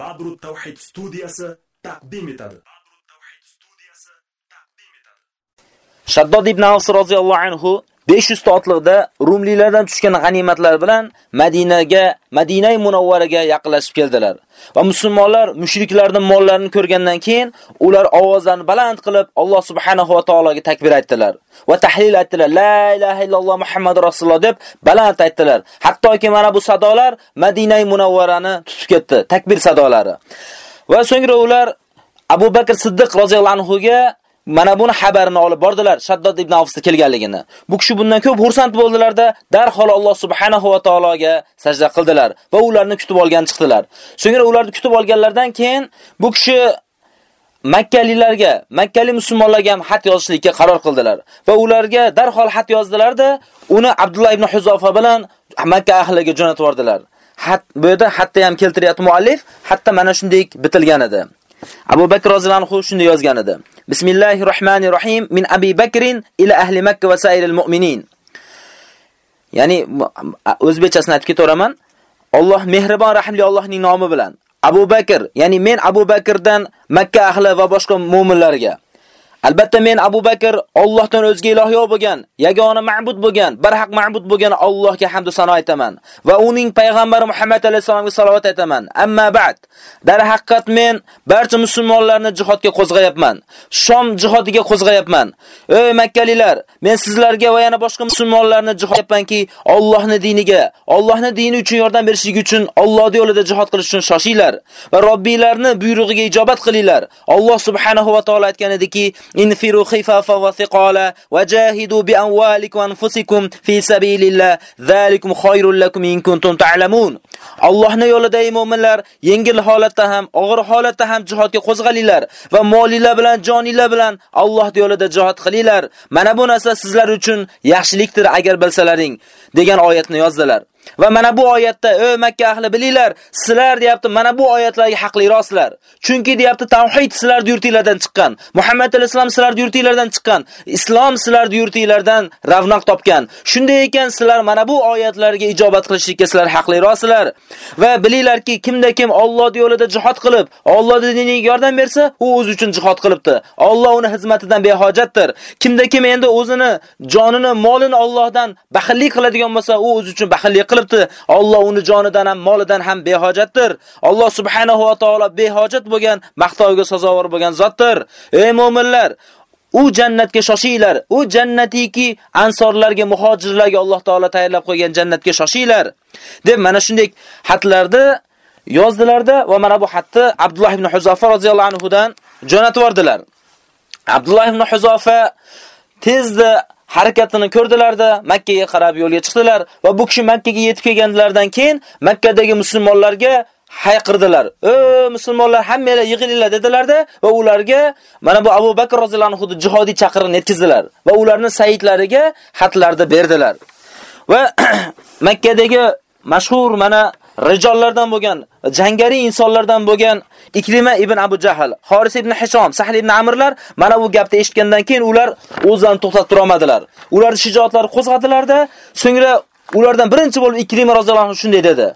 Badru Tawhid studiyasi taqdim etadi. Shaddod ibn Avs roziyallohu anhu 500 ta otliqda Rumlilardan tushgan g'animatlar bilan Madinaga, Madinay Munawvaraga yaqinlashib keldilar. Va musulmonlar mushriklarning mollarini ko'rgandan keyin ular ovozlarini baland qilib Alloh subhanahu va taologa takbir aytdilar va tahlil aytdilar. La ilaha illalloh Muhammadur rasululloh deb baland aytdilar. Hattoki mana bu sadolar Madinay Munawvarani tutib ketdi, takbir sadolari. Va so'ngra ular Abu Bakr Siddiq roziyallohu anhu ga mana buni xabarini olib bordilar Shaddod ibn Avfsda kelganligini. Bu kishi bundan ko'p xursand bo'ldilarda, darhol Alloh subhanahu va taologa sajda qildilar va ularni kutib olgan chiqdilar. So'ngra ularni kutib olganlardan keyin bu kishi Makkalilarga, Makkali musulmonlarga ham xat yozishlikka qaror qildilar va ularga darhol xat yozdilarda, uni Abdullah ibn Huzofa bilan Makka ahliga jo'natib yubordilar. Xat bu yerda hatto ham keltiryapti muallif, hatto mana shunday bitilgan edi. Abu Bakr roziyallohu anhu shunday yozgan edi. Bismillahirrohmanirrohim min Abi Bakrin ila ahli Makka va sayril mu'minin. Ya'ni o'zbekchasini aytib ketaman. Alloh mehribon rahimli Allohning nomi bilan Abu Bakr, ya'ni men Abu Bakrdan Makka ahli va boshqa mu'minlarga Albatta men Abu Bakr Allohdan o'zga iloh yo'q bo'lgan, yagona ma'bud bo'lgan, bir haq ma'bud bo'lgan Allohga hamd va sano aytaman va uning payg'ambari Muhammad alayhisolamga salovat aytaman. Amma ba'd. Dar haqiqat men barcha musulmonlarni jihodga qo'zg'ayapman. Shom jihodiga qo'zg'ayapman. Ey Makkalilar, men sizlarga va yana boshqa musulmonlarni jihodyapmanki, Allohning diniga, Allohning dini uchun yordam berishlik uchun Alloh yo'lida jihod qilish uchun shoshinglar va Robbiylarni buyrug'iga ijobat qilinglar. Alloh subhanahu va taolo aytgan ediki, انفروا خفافا وثقالا وجاهدوا بأموالكم وأنفسكم في سبيل الله ذلكم خير لكم إن كنتم تعلمون Allohning yo'lida mu'minlar yengil holatda ham, og'ir holatda ham jihodga qo'zg'alinglar va molinglar bilan, joninglar bilan Alloh yo'lida jihod qilinglar. Mana bu narsa sizlar uchun yaxshilikdir agar bilsalaring degan oyatni yozdilar. Va mana bu oyatda ey Makka ahli bilinglar, sizlar deyapti, mana bu oyatlarga haqli. Chunki deyapti, tavhid sizlar yurtinglardan chiqqan. Muhammad al-Islom sizlar yurtinglardan chiqqan. Islom sizlar yurtinglardan ravnaq topgan. Shunday ekan sizlar mana bu oyatlarga ijobat qilishlikka sizlar haqliroqsizlar. Va bilinglarki, kimda kim Alloh yo'lida jihad qilib, Alloh diniga yordam bersa, u o'zi uchun jihad qilibdi. Alloh uni xizmatidan behojatdir. Kimda kim endi o'zini, jonini, molini Allohdan baxillik qiladigan bo'lsa, u o'zi uchun baxillik qilibdi. Alloh uni jonidan ham, molidan ham behojatdir. Alloh subhanahu va taolo behojat bo'lgan, maqtovga sazovor bo'lgan zotdir. Ey mu'minlar, u jannatga shoshinglar. U jannatiki ansorlarga, muhojirlarga Alloh taolo tayyorlab qo'ygan jannatga shoshinglar. deb mana shunday xatlarda yozdilarda va mana bu xatni Abdulloh ibn Huzofa roziyallohu anhu dan jo'natib yubordilar. Abdulloh ibn Huzofa tezda harakatini ko'rdilarda Makka ga qarab yo'lga chiqdilar va bu kishi Makka ga yetib kelganlaridan keyin Makkadagi musulmonlarga hayqirdilar. "Ey musulmonlar, hammanglar yig'ilinglar" dedilarda va ularga mana bu Abu Bakr roziyallohu anhu jihodiy chaqirig'ini yetkazdilar va ularni sayyidlariga xatlarda berdilar. Va Makkadagi mashhur mana rijollardan bo'lgan, jangari insonlardan bo'lgan Ikrima ibn Abu Jahl, Xoris ibn Hishom, Sahl ibn Amrlar mana bu gapni eshitgandan keyin ular o'zlarini to'xtatib tura olmadilar. Ular shijoatlari qo'zg'adilarda, so'ngra ulardan birinchi bo'lib Ikrima roziyallohu anhu shunday dedi: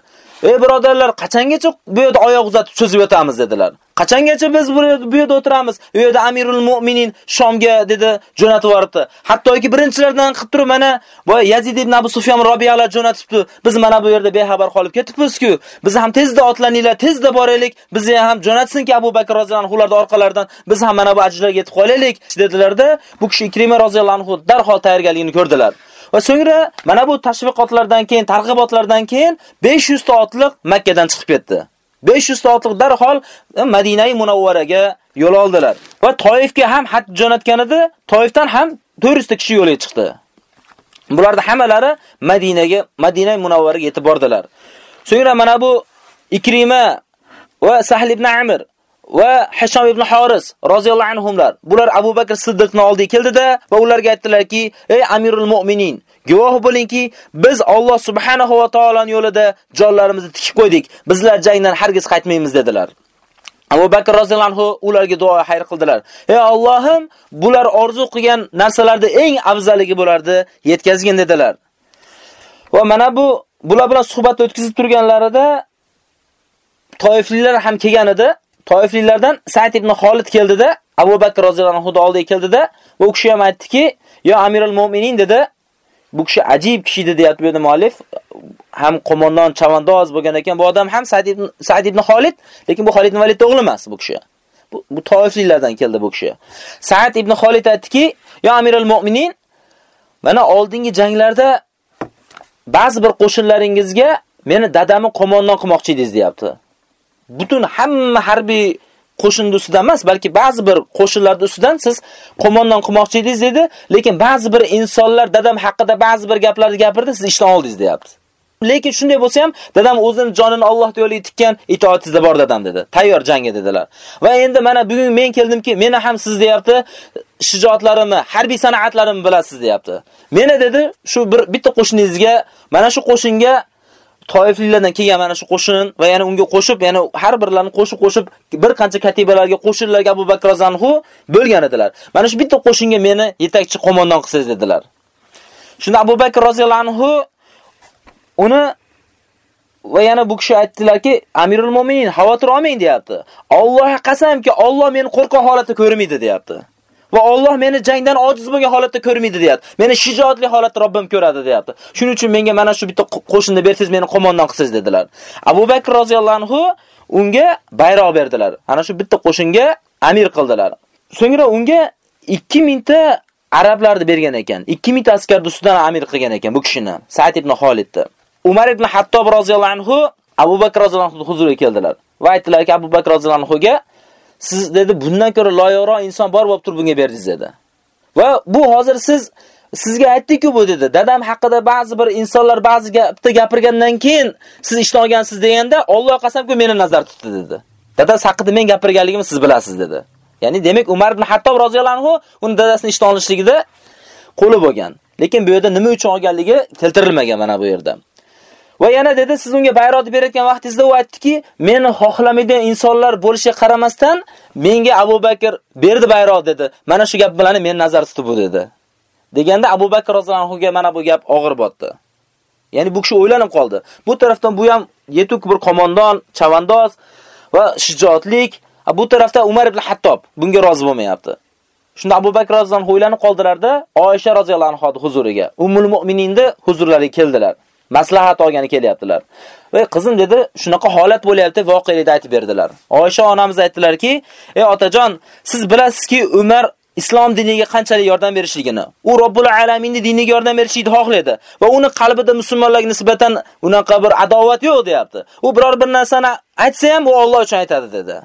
"Ey birodarlar, qachongacha bu yerda oyoq uzatib cho'zib yotamiz?" dedilar. Qachongacha biz bu yerda o'tiramiz? U yerda Amirul Mu'minin Shomga dedi jo'natib yuboribdi. Hattoki birinchilardan qilib turib mana boy Yazid ibn Abu Sufyon Robiyalar jo'natibdi. Biz mana bu yerda bexabar qolib ketibmiz-ku. Biz ham tezda otlaninglar, tezda boraylik. Bizni ham jo'natsinki Abu Bakr roziyallohu anhu ularning orqalaridan biz ham mana bu ajrlarga yetib qolaylik dedilarda. Bu kishi Ikrima roziyallohu anhu darhol tayyorgarligini ko'rdilar. Va so'ngra mana bu tashviqotlardan keyin, targ'ibotlardan keyin 500 ta otliq Makka dan chiqib ketdi. 500 soatlik darhol e, Madinai Munawvaraga yo'l oldilar. Va Toifga ham xat jo'natgan edi. Toifdan ham 400 ta kishi yo'lga chiqdi. Bularda hammalari Madinaga, Madinai Munawvaraga yetib bordilar. So'ngra mana bu Ikrima va Sahl ibn Amr va Hisham ibn Haris roziyallohu anhumlar. Bular Abu Bakr Siddiqni oldiga keldida va ularga aytdilarki: "Ey Amirul Mu'minin, guvoh bo'lingki, biz Alloh subhanahu va taoloning yo'lida jonlarimizni tikib qo'ydik. Bizlar jangdan hargiz qaytmaymiz" dedilar. Abu Bakr roziyallohu anhu ularga duo xayr qildilar. Ey Allohim, bular orzu qilgan narsalarda eng afzalligi bo'lardi, yetkazgin dedilar. Va mana bu bular bilan suhbat o'tkazib turganlarida Toifliklar ham kelgan edi. Toifliklardan Sa'd ibn Xolid keldida, Abu Bakr roziyallohu anhu oldiga keldida, bu kishi ham aytdiki, "Yo Amirul Mu'minin" dedi. Bu kishi ajib kishi edi aytib berdi muallif. Ham qo'mondon, chavandoz bo'lgan ekan. Bu odam ham Sa'd ibn Sa'd ibn Xolid, lekin bu Xolid ibn Valid o'g'li emas bu kishi. Bu, bu toifliklardan keldi bu kishi. Sa'd ibn Xolid aytdiki, "Yo Amirul Mu'minin, mana oldingi janglarda ba'zi bir qo'shinlaringizga meni dadamni qo'mondon qilmoqchi edingiz, deyapti. Butun hamma harbiy qo'shin ustidan emas, balki ba'zi bir qo'shinlar ustidan siz qo'mondan qilmoqchi edingiz dedi, lekin ba'zi bir insonlar dadam haqida ba'zi bir gaplarni gapirdi, siz ishdan oldingiz, deyapti. Lekin shunday bo'lsa ham, dadam o'zini jonini Alloh yo'liga tikkan, itoatingizda bor dadam dedi. Tayyor jangga dedilar. Va endi mana bugun men keldimki, meni ham siz deyapti, shijoatlarimni, harbiy san'atlarimni bilasiz deyapti. Meni dedi, shu bir bitta qo'shiningizga, mana shu qo'shinga Toifliklardan kelgan mana shu qo'shin va yana unga qo'shib, yana har birlarini qo'shib qo'shib bir qancha katibalarga, qo'shinlarga Abu Bakr roziyallohu bo'lgan edilar. Mana shu bitta qo'shinga meni yetakchi qo'mondon qilsangiz dedilar. Shunda Abu Bakr roziyallohu uni va yana bu kishi aytdilarki, Amirul Mu'minin xavotir olmang deyapti. Allohga qasamki, Alloh meni qo'rqoq holatda ko'rmaydi deyapti. Va Alloh meni jangdan ojiz bo'lgan holatda ko'rmaydi deyapti. Meni shijoatli holatda Robbim ko'radi deyapti. Shuning uchun menga mana shu bitta qo'shinni bersiz, meni qo'mondan qilsiz dedilar. Abu Bakr roziyallohu anhu unga bayroq berdilar. Ana shu bitta qo'shinga amir qildilar. So'ngra unga 2000 ta arablarni bergan ekan. 2000 ta askar ustidan amir qilgan ekan bu kishini, Sa'd ibn Xolidni. Umar ibn Hattob roziyallohu anhu Abu Bakr roziyallohu anhu huzuriga keldilar. Va aytdilarki, Abu Bakr roziyallohu anhuga siz dedi bundan ko'ra loyiqroq inson bor bo'lib turib bunga berdingiz dedi. Va bu hozir siz sizga aytdik-ku bu dedi. Dadam haqida ba'zi bir insonlar ba'zi gapni gapirgandan keyin siz ishni olgansiz deganda Alloh qasamki meni nazar tutdi dedi. Dadasi haqida men gapirganligimni siz bilasiz dedi. Ya'ni demak Umar ibn Hattob roziyallohu anhu uni dadasining ishdan olishligida qo'li bo'lgan. Lekin bu yerda nima uchun olganligi keltirilmagan mana bu yerda. Va yana dedi, siz unga bayroqni berayotgan vaqtingizda u aytdiki, meni xohlamaydigan insonlar bo'lishiga qaramasdan, menga Abu Bakr berdi bayroq dedi. Mana shu gap bilan meni nazar tutib dedi. Deganda Abu Bakr roziyallohu anhuga mana bu gap og'ir botdi. Ya'ni bu kishi o'ylanib qoldi. Bu tarafdan bu ham yetuk bir qo'mondon, chavandoz va shijoatlik, bu tarafda Umar ibn Hattob bunga rozi bo'lmayapti. Shunda Abu Bakr roziyallohu anhu o'ylanib qoldilarda, Oysha roziyallohu anha huzuriga, Ummul Mu'mininni huzurlariga keldilar. Maslahat olgani kelyaptilar. Va qizim dedi, shunaqa holat bo'lyapti, voqealikni aytib berdilar. Oysha onamiz aytdilarki, "Ey otajon, siz bilasizki, Umar islom diniga qanchalik yordam berishligini. U Robbul alaminning diniga yordam berishni xohlaydi va uni qalbida musulmonlarga nisbatan unaqa bir adovat yo'q, deyapti. U biror bir narsani aytsa ham u Alloh uchun aytadi dedi.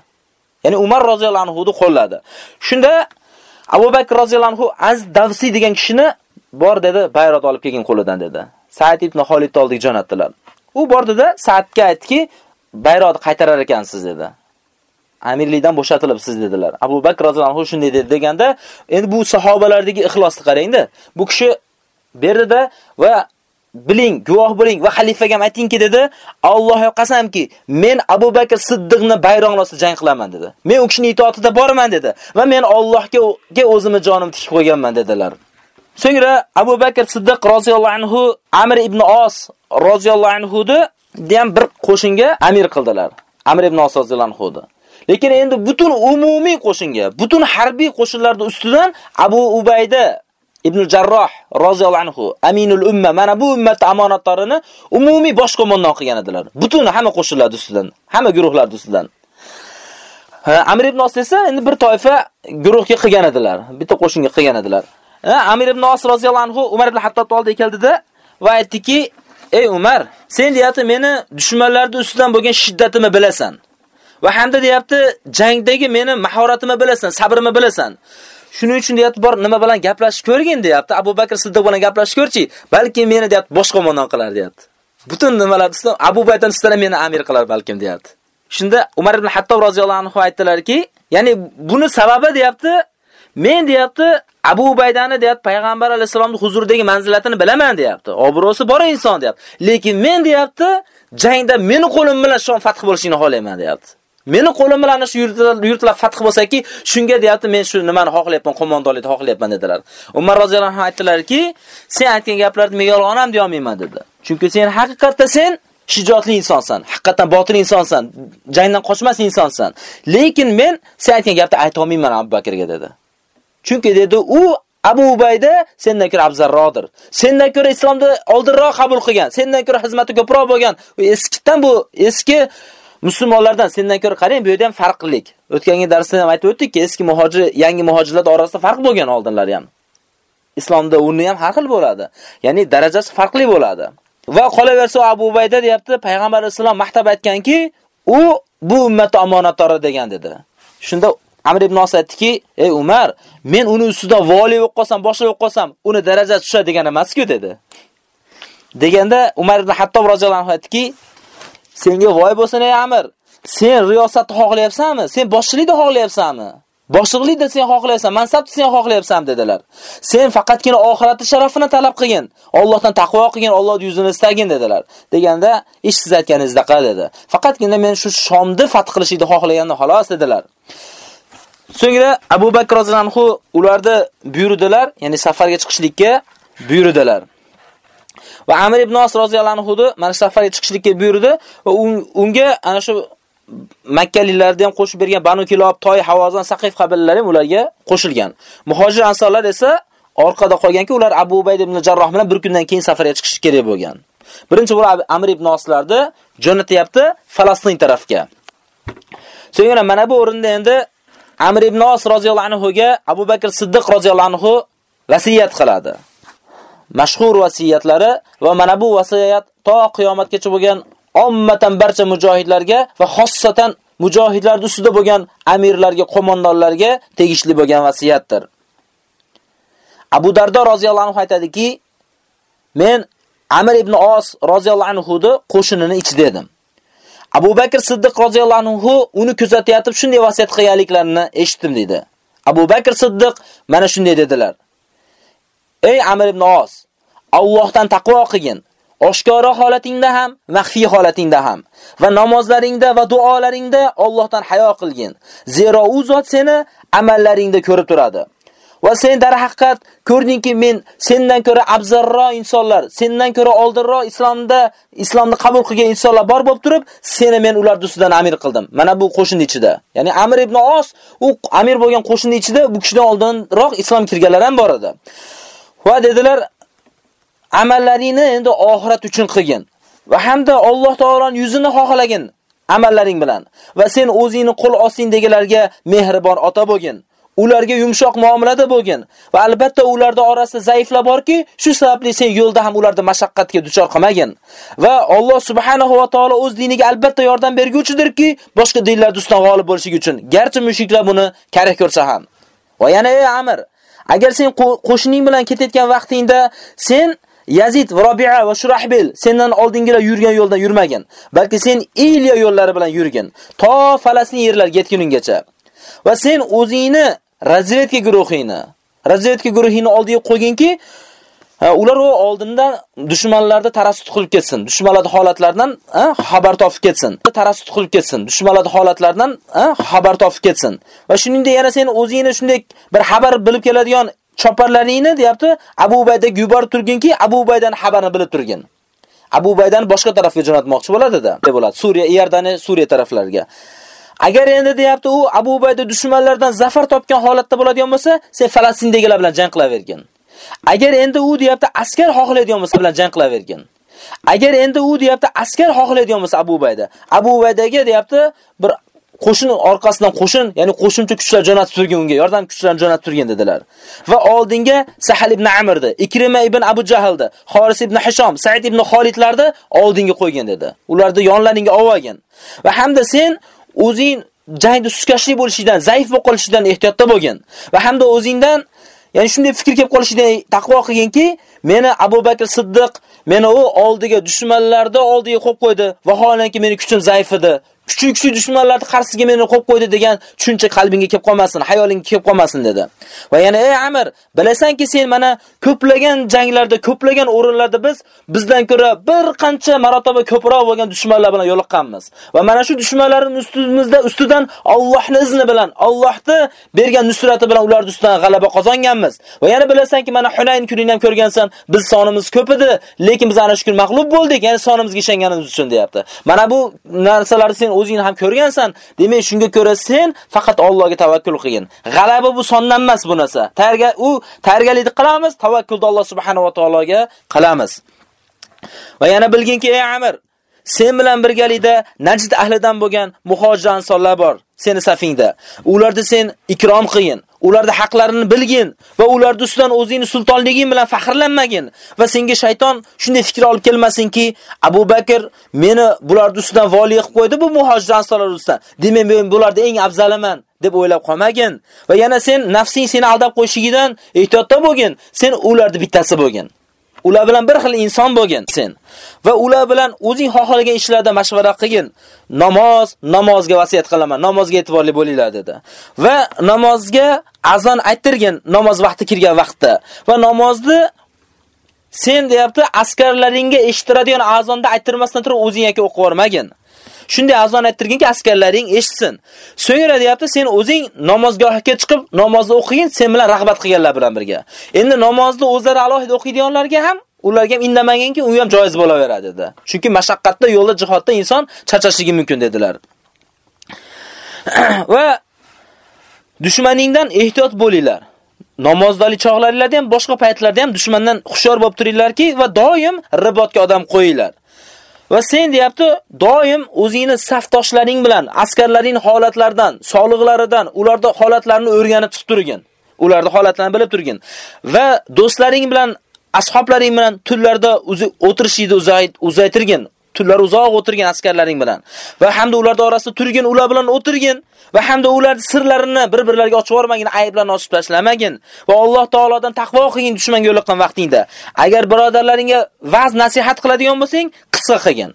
Ya'ni Umar roziyallohu anhu ni qo'lladi. Shunda Abu Bakr roziyallohu anhu Az Davsi degan kishini bor dedi, bayroq olib kelgin qo'lidan dedi. Sa'd ibn Xolid oldiga jo'natdilar. U bordida Sa'dga aytdiki, bayroqni qaytarar ekansiz dedi. Amirlikdan bo'shatilibsiz dedilar. Abu Bakr roziyallohu anhu shunday dedi deganda, endi bu sahobalardagi ixlosni qarangda. Bu kishi berdida va biling, guvoh bo'ling va xalifaga ham aytingki dedi, Allohga qasamki, men Abu Bakr Siddiqni bayroqni ostida jang qilaman dedi. Men u kishining itoatida boraman dedi va men Allohga o'zimni jonimni tikib qo'yganman dedilar. So'ngra Abu Bakr Siddiq roziyallohu anhu Amr ibn Os roziyallohu anhu da ham bir qo'shinga amir qildilar. Amr ibn Os roziyallohu anhu Lekin endi butun umumiy qo'shinga, butun harbiy qo'shinlarning ustidan Abu Ubayda ibn Jarroh roziyallohu anhu aminul umma mana bu ummat amonatlarini umumiy bosh qo'mondon qilgan edilar. Butun hamma qo'shinlar ustidan, hamma guruhlar ustidan. Amr ibn Os esa endi bir toifa guruhga qilgan edilar, bitta qo'shinga qilgan edilar. Amir ibn Os roziyallohu anhu Umar ibn Hattob oldiga keldida va aytdiki: "Ey Umar, sen deyapti meni dushmanlarning ustidan bo'lgan shiddatimni bilasan. Va hamda deyapti, jangdagi meni mahoratimni bilasan, sabrimni bilasan. Shuning uchun deyapti, bor nima bilan gaplashib ko'rgin deyapti. Abu Bakr Siddiq bilan gaplashib ko'rchi, balki meni deyapti boshqa qo'mondan qilar deyapti. Butun nimalar ustidan Abu Baydan ustidan meni amir qilar balkim deyapti. Shunda Umar ibn Hattob roziyallohu anhu aytdilarki, ya'ni buni sababi deyapti, men deyapti Abu Ubaydani deyapti payg'ambar alayhisolamning huzuridagi manzilatini bilaman deyapti. Obro'si bor inson deyapti. Lekin men deyapti jangda meni qo'lim bilan shon fath bo'lishini xohlayman deyapti. Meni qo'lim bilan shu yurtlar fath bo'lsa-ki, shunga deyapti men shu nimani xohlayapman, qo'mondonlikni xohlayapman dedilar. Umar roziyallohu anhu aytdilarki, sen aytgan gaplarni men yolg'on ham deya olmayman dedi. Chunki sen haqiqatda sen shijoatli insonsan, haqiqatan botir insonsan, jangdan qochmas insonsan. Lekin men sen aytgan gapni ayta olmayman Abu Bakrga dedi. Chunki dedi, u Abu Ubayda sendan ko'ra afzalroqdir. Sendan ko'ra islomni oldinroq qabul qilgan, sendan ko'ra xizmati ko'proq bo'lgan. U eskidan bu eski musulmonlardan sendan ko'ra qarang, bu yerda ham farqlilik. O'tgangi darsda ham aytib o'tdik-ki, eski muhojir, yangi muhojirlar orasida farq bo'lgan oldinlari ham. Islomda uni ham har xil bo'ladi. Ya'ni darajasi farqli bo'ladi. Va qolaversa Abu Ubayda deyapti, payg'ambar islom maqtab aytganki, u bu ummat omonatori degan dedi. Shunda Amr ibn Os aytdiki, "Ey Umar, men uni ustida vali bo'lib qolsam, boshliq bo'lib qolsam, uni darajasi tushadi degan emas-ku" dedi. Deganda Umar ibn Hattob roziyallohu anhu aytdiki, "Senga voy bo'lsin ey Amr, sen riyosatni xohlayapsanmi? Sen boshchilikni xohlayapsanmi? Boshliqlikda sen xohlayapsan, mansabni sen xohlayapsan dedilar. Sen faqatgina oxiratning sharafini talab qilgin, Allohdan taqvo qilgin, Allohning yuzini istagin dedilar. Deganda, ish siz aytganingizda qil dedi. Faqatgina men shu Shomni fath qilishni xohlagandim xolos dedilar. So'ngra Abu Bakr roziyallohu ularni buyurdilar, ya'ni safarga chiqishlikka buyurdilar. Va Amr ibn Os roziyallohu anhu mana safarga chiqishlikka buyurdi va unga ana shu Makkalilarni ham qo'shib bergan Banu Kilob, Toy, Havozan, Saqif qabilalari ham ularga qo'shilgan. Muhojir ansorlar esa orqada qolganki, ular Abu Ubayd ibn Jarroh bilan bir kundan keyin safarga chiqish kerak bo'lgan. Birinchi bo'lib Amr ibn Oslarni jo'natyapti Falastin tarafga. So'ngra mana bu o'rinda endi Amr ibn Os roziyallohu anhu ga Abu Bakr Siddiq roziyallohu anhu vasiyat qiladi. Mashhur vasiyatlari va mana bu vasiyat to qiyomatgacha bo'lgan ommatan barcha mujohidlarga va xossatan mujohidlar ustida bo'lgan amirlarga, qo'mondonlarga tegishli bo'lgan vasiyatdir. Abu Dardo roziyallohu anhu aytadiki, men Amr ibn Os roziyallohu anhu ni qo'shinini ichida edim. Abu Bakr Siddiq roziyallohu anhu uni kuzatayotib shunday vasiyat qilganliklarini eshitdim dedi. Abu Bakr Siddiq mana shunday dedilar. Ey Amr ibn Os, Allohdan taqvo qilgin. oshkora holatingda ham, maxfiy holatingda ham va namozlaringda va duolaringda Allohdan hayo qilgin. Zero u zot seni amallaringda ko'rib turadi. Va sen dar haqiqat ko'rdingki men sendan ko'ra afzalroq insonlar, sendan ko'ra oldinroq islomda islomni qabul qilgan insonlar bor bo'lib turib, seni men ular ustidan amir qildim. Mana bu qo'shin ichida. Ya'ni Amir ibn Os u amir bo'lgan qo'shin ichida bu kishidan oldinroq islom kirganlar ham bor edi. Va dedilar, amallaringni endi oxirat uchun qilgin va hamda Alloh taoloning yuzini xohlagin amallaring bilan va sen o'zingni qo'l deganlarga mehribon ota bo'lgin. Ularga yumshoq muomalada bo'lgin va albatta ularda orasida zaiflar borki, shu sababli sen yo'lda ham ularni mashaqqatga duchor qilmagin. Va Alloh subhanahu va taolo o'z diniga albatta yordam berguvchidirki, boshqa dinlar ustidan g'olib bo'lishi uchun, garchi mushriklar buni kerak ko'rsa ham. Va yana ey Amr, agar sen qo'shning bilan ketayotgan vaqtingda sen Yazid va Robi'a va Shurahbil sendan oldingilar yurgan yo'ldan yurmagin, balki sen Iliya yo'llari bilan yurgin, to Falastin yerlariga yetguninggacha. Va sen o'zingni razvedka guruhini, razvedka guruhini oldiga qo'yginki, ular u oldindan dushmanlarni tarassut qilib ketsin, dushmanlarning holatlaridan xabar topib ketsin, tarassut qilib ketsin, dushmanlarning holatlaridan xabar topib ketsin. Va shuningdek yana sen o'zingni shunday bir xabar bilib keladigan choparlaringni deyapti, Abu Ubayda yuborib turginki, Abu Ubaydan xabarni bilib turgin. Abu Ubaydan boshqa tarafga jo'natmoqchi bo'ladi-da. bo'ladi. Suriya, Iordaniya, Suriya taraflariga. Agar endi deyapti, u Abu Ubayda dushmanlardan zafar topgan holatda bo'ladigan bo'lsa, sen Falastindagilar bilan jang qilavergin. Agar endi u deyapti, askar xohlaydigan bo'lsa bilan jang qilavergin. Agar endi u deyapti, askar xohlaydigan bo'lsa Abu Ubayda, Abu Ubaydaga deyapti, bir qo'shin orqasidan qo'shin, ya'ni qo'shimcha kuchlar jo'natib turgan unga, yordam kuchlarini jo'natib turgan dedilar. Va oldinga Sahal ibn Amrdi, Ikrima ibn Abu Jahldi, Xoris ibn Hishom, Said ibn Xolidlarni oldinga qo'ygan dedi. Ularni yonlaringga olgan. Va hamda sen o'zing jangda suskashlik bo'lishidan, zaif bo'lib qolishidan ehtiyotda bo'lgin. Va hamda o'zingdan Ya'ni shunday fikr kelib qolishidan taqvo qilganki, meni Abu Bakr Siddiq meni u oldiga dushmanlarda oldiga qo'yib qo'ydi. Vaholanki meni kuchim zaif edi. Kuchli-kuchli dushmanlarni qarshisiga meni qo'yib qo'ydi degan tushuncha qalbingga kelib qolmasin, hayolingga kelib qolmasin dedi. Va yana ey Amir, bilasanki sen mana ko'plagan janglarda, ko'plagan o'rinlarda biz bizdan ko'ra bir qancha marotaba ko'proq bo'lgan dushmanlar bilan yo'liqqanmiz. Va mana shu dushmanlarning ustimizda ustidan Allohning izni bilan, Allohni bergan nusrati bilan ular ustidan g'alaba qozonganmiz. Va yana bilasanki mana Hunayn kunini ham ko'rgansan, biz sonimiz ko'p edi, lekin biz ana shu kun mag'lub bo'ldik, ya'ni sonimizga ishonganimiz uchun deyapti. Mana bu narsalarni sen o'zingni ham ko'rgansan, demak shunga ko'ra sen faqat Allohga tavakkul qilgin. G'alaba bu sondan emas bu narsa. Tayyorga u tayyorgarlik qilamiz, tavakkulni Alloh subhanahu va taologa qilamiz. Va yana bilginki ey Amir, sen bilan birgalikda Najd ahlidan bo'lgan muhojir ansonlar bor, seni safingda. Ularda sen ikrom qilgin. ularda haqlarini bilgin va ularni ustidan o'zingni sultonliging bilan faxrlanmagin va senga shayton shunday fikr olib kelmasinki, Abu Bakr meni bularni ustidan vali qilib qo'ydi bu muhojir ansonlar ustidan. Demak, men bularda eng afzalaman deb o'ylab qolmagin va yana sen nafsing seni aldab qo'yishigidan ehtiyotda bo'lgin. Sen ularni bittasi bo'lgin. Ular bilan bir xil inson bo'lgin sen. Va ular bilan o'zing xohlagan ishlarda mashvara qilgin. Namoz, namozga vasiyat qilaman. Namozga e'tiborli bo'linglar dedi. Va namozga azon ayttirgin namoz vaqti kirgan vaqtda. Va namozni sen deyapti askarlaringga eshitiradigan azonda ayttirmasdan turib o'zing yoki o'qib yormagin. Shunday azon ayttirginki askarlaring eshitsin. So'ngra deyapti, sen o'zing namozgohga chiqib namozni o'qigin, sen bilan rag'bat qilganlar bilan birga. Endi namozni o'zlari alohida o'qiydiganlarga ham ularga ham indamaganki, u ham joiz bo'laveradi dedi. Chunki mashaqqatda yo'lda jihodda inson charchashligi mumkin dedilar. Va dushmaningdan ehtiyot bo'linglar. namozdali chog'laringlarda ham boshqa paytlarda ham dushmandan xushyor bo'lib turinglarki va doim ribotga odam qo'yinglar. Va sen deyapti, doim o'zingni safdoshlaring bilan, askarlaring holatlaridan, sog'liqlaridan, ularda holatlarini o'rganib chiqib turgin. Ularda holatlarini bilib turgin. Va do'stlaring bilan, ashoblaring bilan tunlarda o'tirishingni uzaytirgin. Tunlar uzoq o'tirgan askarlaring bilan va hamda ular orasida turgin, ular bilan o'tirgin. va hamda ularning sirlarini bir-birlariga ochib yormagin, ayblarni ochib tashlamagin va Alloh taolodan taqvo qilgin dushmanga yo'liqqan vaqtingda. Agar birodarlaringga va'z nasihat qiladigan bo'lsang, qisqa qilgin.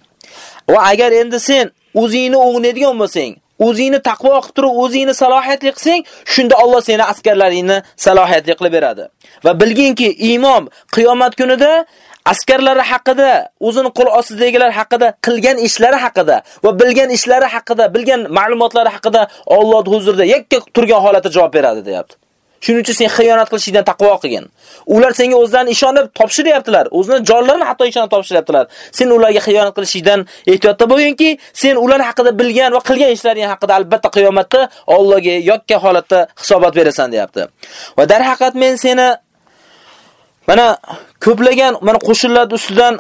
Va agar endi sen o'zingni o'g'naydigan bo'lsang, o'zingni taqvo qilib turib, o'zingni salohiyatli qilsang, shunda Alloh seni askarlaringni salohiyatli qilib beradi. Va bilginki, imom qiyomat kunida askarlari haqida, o'zini qo'l ostidagilar haqida, qilgan ishlari haqida va bilgan ishlari haqida, bilgan ma'lumotlari haqida Alloh huzurida yakka turgan holatda javob beradi, deyapti. Shuning uchun sen xiyonat qilishingdan taqvo qilgin. Ular senga o'zlarini ishonib topshiryaptilar, o'zini jonlarini hatto ishonib topshiryaptilar. Sen ularga xiyonat qilishingdan ehtiyotda bo'lginki, sen ular haqida bilgan va qilgan ishlaring haqida albatta qiyomatda Allohga yakka holatda hisobot berasan, deyapti. Va darhaqiqat men seni Mana ko'plagan mana qo'shinlar ustidan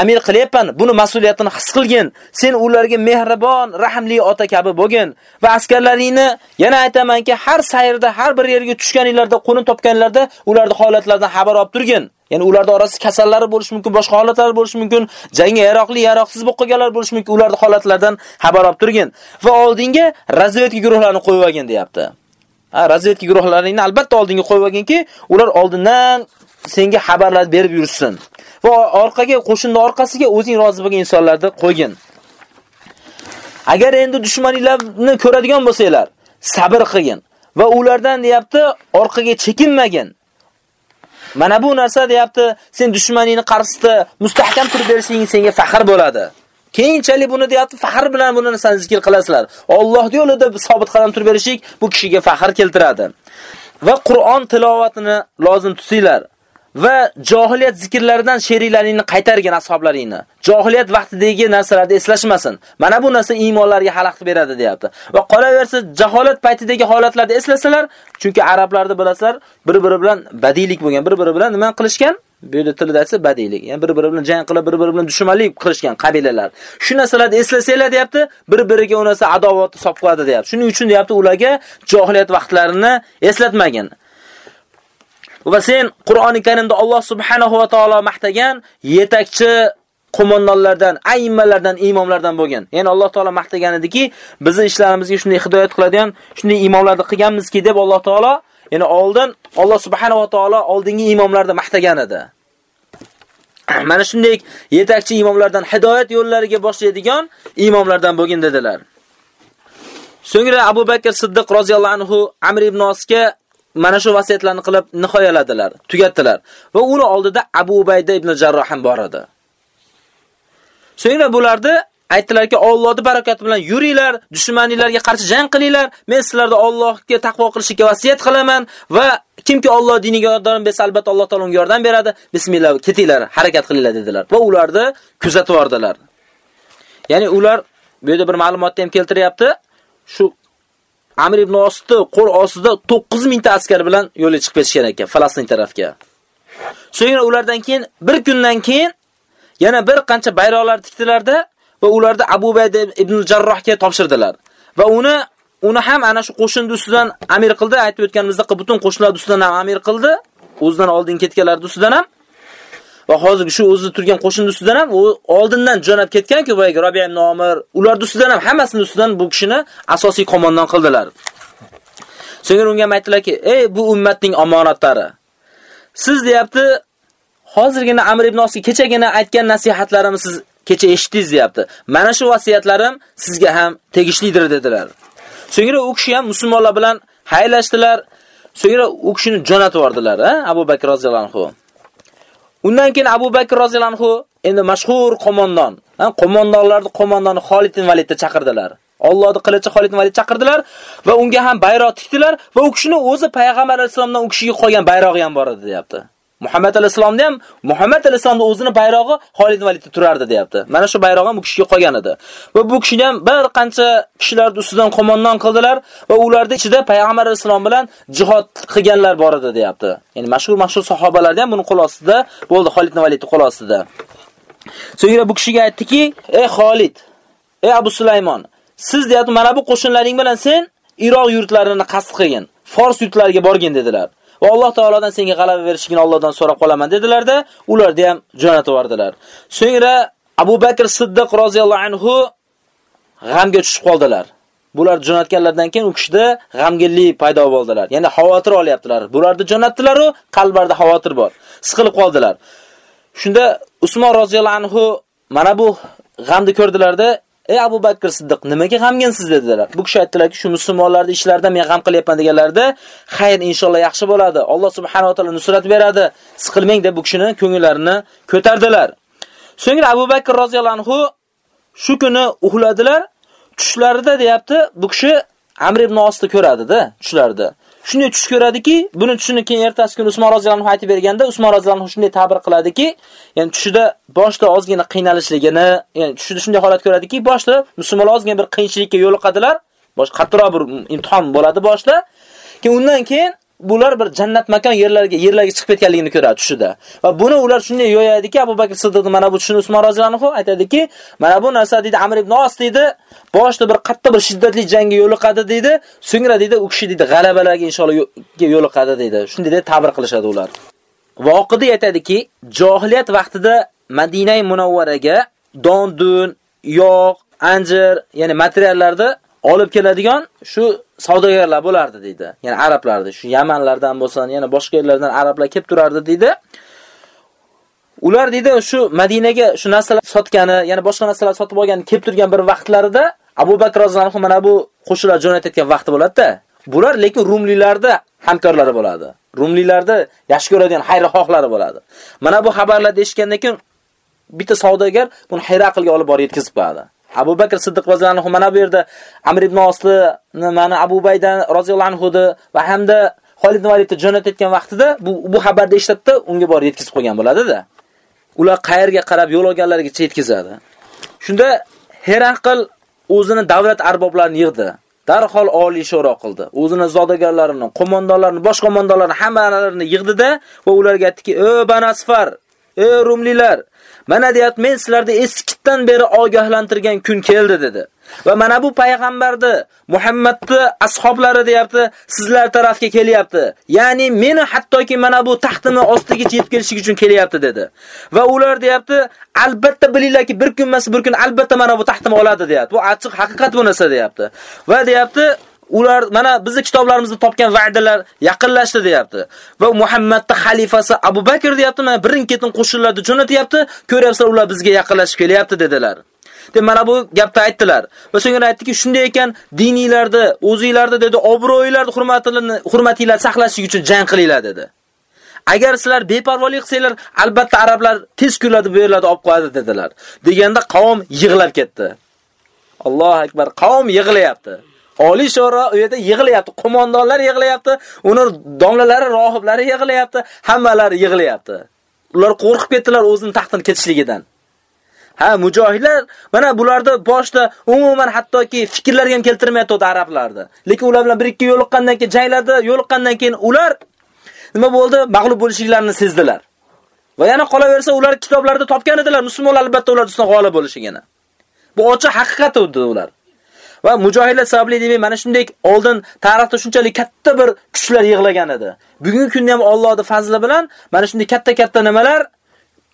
amir qilyapman. Buni mas'uliyatini his qilgin. Sen ularga mehribon, rahimli ota kabi bo'lgin va askarlaringni yana aytamanki, har sayrda, har bir yerga tushganinglarda, qo'nin topganlarda ularning holatlaridan xabar olib turgin. Ya'ni ularda orasida kasallari bo'lishi mumkin, boshqa holatlar bo'lishi mumkin, jangga yaroqli, yaroqsiz bo'lib qolganlar bo'lishi mumkin. Ularning holatlaridan xabar olib turgin va oldinga razvedka guruhlarini qo'yib olgin, deyapti. Ha, razvedka guruhlarini albatta oldinga qo'yib olginki, ular oldindan senga xabarlar berib yursin. Va orqaga qo'shinni orqasiga o'zing rozi bo'lgan insonlarni qo'ygin. Agar endi dushmaninglarni ko'radigan bo'lsanglar, sabr qilgin va ulardan deyapti, orqaga chekinmagin. Mana bu narsa deyapti, sen dushmaningni qarshisida mustahkam turib berishing senga faxr bo'ladi. Keyinchalik buni deyapti, faxr bilan buni narsani zikr qilasizlar. Alloh yo'lida sobit qadam turib berishik bu kishiga faxr keltiradi. Va Qur'on tilovatini lozim tutinglar. Va johiliyat zikrlaridan sheriklaringni qaytargan ashablaringni. Johiliyat vaqtidagi narsalarni eslashmasin. Mana bu narsa iymonlarga xalaqit beradi, deyapti. Va qolaversa, jaholat paytidagi holatlarni eslasalar, chunki arablarda bilasizlar, bir-biri bilan badiylik bo'lgan, bir-biri bilan nima qilishgan? Bu yerda tilida aytsa badiylik. Ya'ni bir-biri bilan jang qilib, bir-biri bilan dushmanlik qilishgan qabilalar. Shu narsalarni eslasanglar, deyapti, bir-biriga u narsa adovatni solib qo'yadi, deyapti. Shuning uchun deyapti, ularga jahiliyat vaqtlarini eslatmagin. Va sen Qur'oni Karimda Alloh subhanahu va taolo maqtagan yetakchi qo'mondonlardan, ayyimalardan, imomlardan bo'lgan. Ya'ni Alloh taolo maqtagan ediki, bizni ishlarimizga shunday hidoyat qiladigan, shunday imomlarni qilganmizki deb Alloh taolo, ya'ni oldin Alloh subhanahu va taolo oldingi imomlarni maqtagan edi. Mana shunday yetakchi imomlardan hidoyat yo'llariga boshlaydigan imomlardan bo'lgan dedilar. So'ngra Abu Bakr Siddiq roziyallohu anhu Amr ibn Osga mana shu vasiyatlarni qilib nihoyaladilar, tugatdilar va uni oldida Abu Ubayda ibn Jarroh ham bor edi. So'ngra bularni aytdilarki, Allohning barakati bilan yuringlar, dushmaninglarga qarshi jang qilinglar. Men sizlarga Allohga taqvo qilishga vasiyat qilaman va kimki Alloh diniga yordam bersa, albatta Alloh taolo unga yordam beradi. Bismillah, ketinglar, harakat qilinglar dedilar. Va ularni kuzatib yordilar. Ya'ni ular bu yerda bir ma'lumotni ham keltiryapti. Shu Amir ibn Osni qo'l ostida 9000 ta askar bilan yo'lga chiqib ketishgan ekan Falastin tarafga. So'ngra ulardan keyin bir kundan keyin yana bir qancha bayroqlar tikdilarda va ularni Abu Bayda ibn Jarrohga topshirdilar. Va uni uni ham ana shu qo'shin ustidan amir qildi. Aytib o'tganimizdek, butun qo'shinlar ustidan ham amir qildi. O'zidan oldin ketganlar ustidan ham va hozir shu o'zi turgan qo'shin ustidan ham u oldindan jo'nab ketgan-ku boyagi Rabi'a ibn Omir, ular ustidan ham hammasini ustidan bu kishini asosiy qo'mondan qildilar. So'ngra unga aytdilarki, "Ey bu ummatning omonatlari. Siz deyapti, hozirgina Amr ibn Osga kechagina aytgan nasihatlarimni siz kecha eshitdingiz deyapti. Mana shu vasiyatlarim sizga ham tegishlidir" dedilar. So'ngra u kishi ham musulmonlar bilan haylashdilar. So'ngra u kishini jo'natib yubordilar. Abu Bakr roziyallohu anhu. Undan keyin Abu Bakr roziyallohu anhu endi mashhur qo'mondon, qo'mondonlarni qo'mondoni Xolid ibn Validni chaqirdilar. Allohning qilichi Xolid ibn Valid chaqirdilar va unga ham bayroq tikdilar va u kishini o'zi payg'ambar alayhisolamdan u kishiga qolgan bayrog'i ham bor edi, deyapti. Muhammad al-Islomni ham Muhammad al-Islomni o'zini bayrog'i Xolid Validda turardi, deyapti. Mana shu bayroq ham bu kishiga qolgan edi. Va bu kishini ham bir qancha kishilar ustidan qo'mondon qildilar va ularning ichida payg'ambar al-Islom bilan jihad qilganlar bor edi, deyapti. Ya'ni mashhur-mashhur sahobalar ham buni qo'l ostida bo'ldi, Xolid Validning qo'l ostida. So'ngra bu kishiga aytdiki: "Ey Xolid, ey Abu Sulaymon, siz deyapti, mana bu qo'shinlaring bilan sen Iroq yurtlarini qasd qilgin, Fors yurtlariga borgin" dedilar. Va Alloh taolodan senga g'alaba berishini Allohdan so'rab qolaman dedilarda, ularni ham jo'natib yubordilar. So'ngra Abu Bakr Siddiq roziyallohu anhu g'amga tushib qoldilar. Bular jo'natganlardan keyin u kishida g'amginlik paydo bo'ldilar. Ya'ni xavotir olyaptilar. Bularni jo'natdilar u qalblarida xavotir bor. Siqilib qoldilar. Shunda Usmon roziyallohu anhu mana bu g'amni ko'rdilarda, Ey Abu Bakr Siddiq, nimaga g'amginsiz dedilar. Bu kishi aytdilarki, shu musulmonlarning ishlaridan men g'am qilyapman deganlarda, xayr inshaalloh yaxshi bo'ladi. Alloh subhanahu va taolo nusrat beradi. Siqilmang deb bu kishini ko'ngillarini ko'tardilar. So'ngra Abu Bakr roziyallohu anhu shu kuni uxladilar. Tushlarida deyapti, bu kishi Amr ibn Osni ko'radi-da, tushlarida. Shunday tush ko'radiki, buni tushini keyin ertasi kuni Usmon roziyallohu anhu aytib berganda, Usmon roziyallohu shunday ta'bir qiladiki, ya'ni tushida boshda ozgina qiynalishligini, ya'ni tushida shunday holat ko'radiki, boshda musulmonlar ozgina bir qiyinchilikka yo'liqadilar, bosh qattiqroq bir imtihon bo'ladi boshda. Keyin undan keyin bular bir jannat makon yerlarga yerlarga chiqib ketganligini ko'radi tushida. Va buni ular shunday yo'yadiki, Abu Bakr Siddiq mana bu tushini Usmon roziyallohu aytadiki, mana bu narsa deydi Amr ibn Os deydi, boshda bir qattiq bir shiddatli jangga yo'liqadi deydi, so'ngra deydi u kishi deydi g'alabalarga inshaalloh yo'liqadi deydi. Shunday deb ta'bir qilishadi ular. Voqidi aytadiki, jahiliyat vaqtida Madinai Munawvaraga dondun, yog', anjir, ya'ni materiallarni olib keladigan shu savdogarlar bo'lardi deydi. Ya'ni arablarda, shu Yamanlardan bo'lsa, yana boshqa yerlardan arablar kelib turardi deydi. Ular deydi shu Madinaga shu narsalar sotgani, yana boshqa narsalar sotib olgan, kelib turgan bir vaqtlarida Abu Bakr roziyallohu mana bu qo'shinlar jo'natayotgan vaqti bo'ladi-da. Bular lekin Rumlilarda hamkorlari bo'ladi. Rumlilarda yaxshi ko'radigan xayrixohlari bo'ladi. Mana bu xabarlarni eshitgandan keyin bitta savdogar buni Hayraqlga olib borib yetkazib qo'yadi. Abu Bakr Siddiq roziyallohu anhu mana bu yerda Amr ibn Osli, mana Abu Baydan roziyallohu anhu va hamda Xolid ibn Validni jo'natayotgan vaqtida bu bu xabarni eshitdi, unga borib yetkazib qo'ygan bo'ladi-da. Ular qayerga qarab yo'l olganlarigacha yetkazadi. Shunda Herakl o'zini davlat arboblarini yig'di. darhol oliy shuro qildi. O'zini zodagarlarini, qo'mondonlarini, bosh qo'mondonlarni hammalarini yig'dida va ularga aytdiki: "Ey Banasfar, ey Rumlilar, Mana deyat men sizlarni eskitdan beri ogohlantirgan kun keldi dedi. Va mana bu payg'ambarni, Muhammadni ashablari deyapti, sizlar tarafga kelyapti. Ya'ni meni hattoki mana bu taxtini ostiga yetib kelish uchun kelyapti dedi. Va ular deyapti, albatta bilinglarki, bir kun emas, bir kun albatta mana bu taxtimni oladi deyapti. Bu ochiq haqiqat bu narsa deyapti. Va deyapti, ular mana bizni kitoblarimizda topgan va'dalar yaqinlashdi deyapti. Va Muhammadning xalifasi Abu Bakr deyapti, mana birin-ketin qo'shinlarni jo'natyapti, ko'ryapsizlar ular bizga yaqinlashib kelyapti dedilar. deb mana bu gapni aytdilar. Va so'ngra aytdiki, shunday ekan, diniylarda, o'zingizlarni dedi, obro'ylarni hurmatini hurmatingizni saqlash uchun jang qilinglar dedi. Agar sizlar beparvolik qilsanglar, albatta arablar tez kunlarda bu yerlarda olib qo'yadi dedilar. Deganda qavm yig'lab ketdi. Allohu akbar, qavm yig'layapti. Oliy shora u yerda yig'layapti, qo'mondonlar yig'layapti, uning domlalari, rohiblari yig'layapti, hammalari yig'layapti. Ular qo'rqib ketdilar o'zining taxtini ketishligidan. Ha, mujohidlar mana bularda boshda umuman hattoki fikrlarga ham keltirmayotdi arablarni. Lekin ular bilan bir ikki yo'liqqandan keyin, janglarda yo'liqqandan keyin ular nima bo'ldi? Mag'lub bo'lishliklarini sezdilar. Va yana qolaversa ular kitoblarda topgan edilar, musulmonlar albatta ular ustidan g'olib bo'lishigini. Bu ochiq haqiqat edi ular. Va mujohidlar sababli demak mana shunday oldin tarixda shunchalik katta bir kuchlar yig'lagan edi. Bugungi kunda ham Allohning fazli bilan mana shunday katta-katta nimalar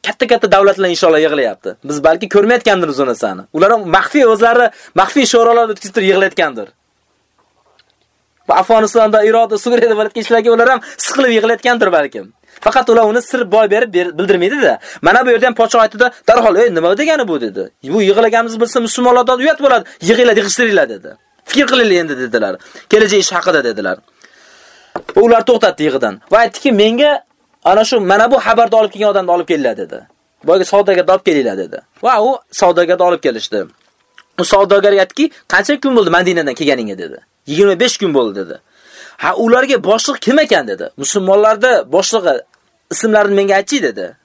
katta-katta davlatlar inshaalloh yig'layapti. Biz balki ko'rmayotgandirmiz uni sani. Ular ham maxfiy o'zlari maxfiy sho'rolar o'tkazib yig'layotgandir. Va Afg'onistonda, Iroqda, Suriyada bo'layotgan ishlarga ular ham siqilib yig'layotgandir balkim. Faqat ular uni sir boy berib bildirmaydi-da. Mana bu yerda ham podshoh aytdi darhol, "Ey, nima degani bu?" dedi. "Bu yig'laganimiz bilsa musulmonlardan uyat bo'ladi. Yig'inglar, yig'ishtiringlar" dedi. Fikr qilinglar endi dedilar. Kelajak ish haqida dedilar. Ular to'xtatdi yig'idan va aytdiki, "Menga ana shu mana bu xabarni olib kelgan odamni olib kelinglar" dedi. Boyga savdogarni olib kelinglar dedi. Va u savdogarni olib kelishdi. U savdogar aytdiki, "Qancha kun bo'ldi Madinadan kelganingga?" dedi. 25 kun bo'ldi dedi. Ha, ularga boshliq kim ekan dedi. Musulmonlarda boshlig'i ismlarini menga aytchi dedi.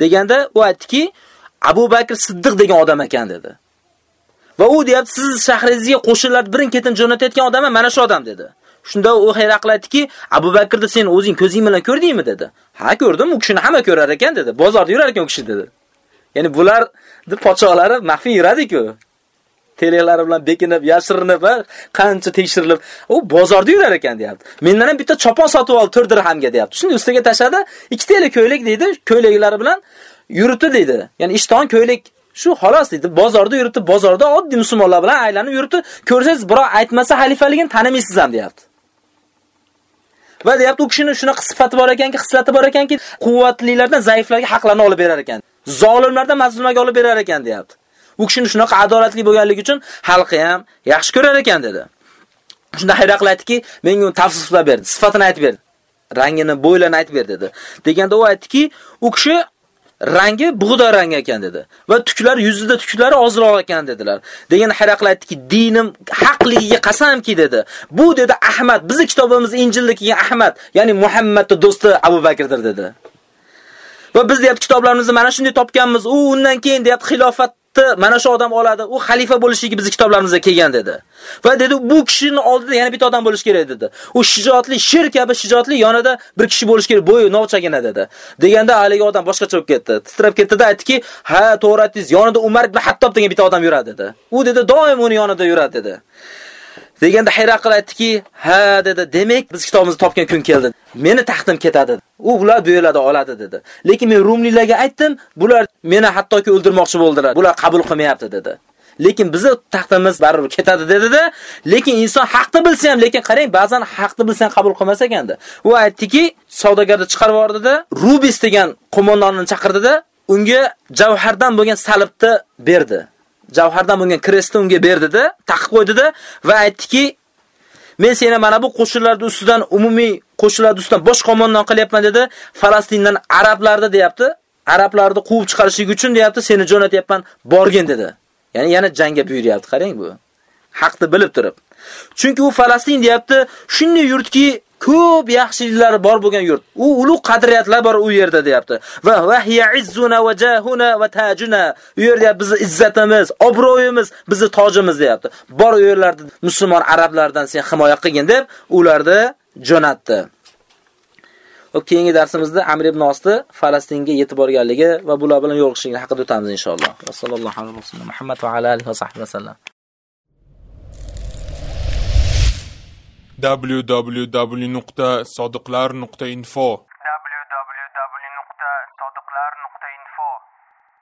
Deganda u aytdiki, Abu Bakr Siddiq degan odam ekan dedi. Va u deyapti, siz shahringizga qo'shinlar birin-ketin jo'natayotgan odam mana shu odam dedi. Shunda u Hayraql aytdiki, Abu Bakrni sen o'zing ko'zing bilan ko'rdingmi dedi. Ha, ko'rdim, u kishini hamma ko'rar ekan dedi. Bozorda yurar ekan u kishi dedi. Ya'ni bular podsholari maxfiy yuradi-ku. Teleklari bilan bekinib, yashirinib, qancha tekshirilib, u bozorda yurar ekan deyapti. Mendan ham bitta chopon sotib ol 4 dirhamga deyapti. Shunday ustiga tashladi ikkita tele ko'ylak deydi, ko'ylaklari bilan yuribdi deydi. Ya'ni ishton ko'ylak shu xolos deydi. Bozorda yuribdi, bozorda oddiy musulmonlar bilan aylanib yuribdi. Ko'rsangiz, biroq aytmasa xalifaligini tanimaysiz ham deyapti. Va deyapti, u kishining shunaqa sifati bor ekanki, xislati bor ekanki, quvvatlilardan zaiflarga haqlarni olib berar ekan. Zolimlardan mazlumlarga olib berar ekan deyapti. U kishini shunaqa adolatli bo'lganligi uchun xalqi ham yaxshi ko'rar ekan dedi. Shunda Hayraql aytdiki, menga uni tavsiflab berdi, sifatini aytib berdi. Rangini, bo'ylarini aytib berdi dedi. Deganda u aytdiki, u kishi rangi bug'doy rangi ekan dedi. Va tuklar yuzida tuklari ozroq ekan dedilar. Deganda Hayraql aytdiki, dinim haqligiga qasamki dedi. Bu dedi Ahmad, bizning kitobimiz Injilda kelgan Ahmad, ya'ni Muhammadning do'sti Abu Bakrdir dedi. Va biz deyapti kitoblarimizni mana shunday topganmiz. U undan keyin deyapti xilofat mana shu odam oladi, u xalifa bo'lishligi bizning kitoblarimizda kelgan dedi. Va dedi, bu kishini oldida yana bitta odam bo'lish kerak dedi. U shijoatli, sher kabi shijoatli yonida bir kishi bo'lish kerak, bo'yi novchagina dedi. Deganda haligi odam boshqacha bo'lib ketdi. Titrab ketdi-da aytdiki, "Ha, to'g'ri aytdingiz, yonida Umar ibn Hattob degan bitta odam yuradi" dedi. U dedi, doim uni yonida yuradi dedi. Deganda Hayraql aytdiki, "Ha" dedi, "Demak, biz kitobimizni topgan kun keldi. Meni taxtim ketadi. U ular bu oladi" dedi. Lekin men rumlilarga aytdim, bular meni hattoki o'ldirmoqchi bo'ldilar. Bular qabul qilmayapti dedi. Lekin bizni taxtimiz baribir ketadi dedi-da, lekin inson haqni bilsa ham, lekin qarang, ba'zan haqni bilsa ham qabul qilmas ekanda. U aytdiki, savdogarni chiqarib yordida, Rubis degan qo'mondonni chaqirdida, unga javhardan bo'lgan salibni berdi. Javhardan bunga krestni unga berdida, taqib qo'ydida va aytdiki, men seni mana bu qo'shinlarning ustidan umumiy qo'shinlar ustidan bosh qo'mondan qilyapman dedi. Falastindan arablarni deyapti. Arablarni quvib chiqarishlik uchun deyapti, seni jo'natyapman, borgin dedi. Ya'ni yana jangga buyuryapti, qarang bu. Haqni bilib turib. Chunki u Falastin deyapti, shunday yurtki, ko'p yaxshiliklari bor bo'lgan yurt. U ulug' qadriyatlar bor u yerda deyapti. Va vahiya izzuna va jahuna va tajuna. U yerda bizni izzatimiz, obro'yimiz, bizni tojimiz deyapti. Bor u yerlarda musulmon arablardan sen himoya qilgin deb ularni jo'natdi. Va keyingi darsimizda Amr ibn Osni Falastinga yetib borganligi va bular bilan yo'liqishligi haqida o'tamiz inshaalloh. Sallallohu alayhi va sallam Muhammad va ala alihi va sahbihi sallam. www.sodiqlar.info www.sodiqlar.info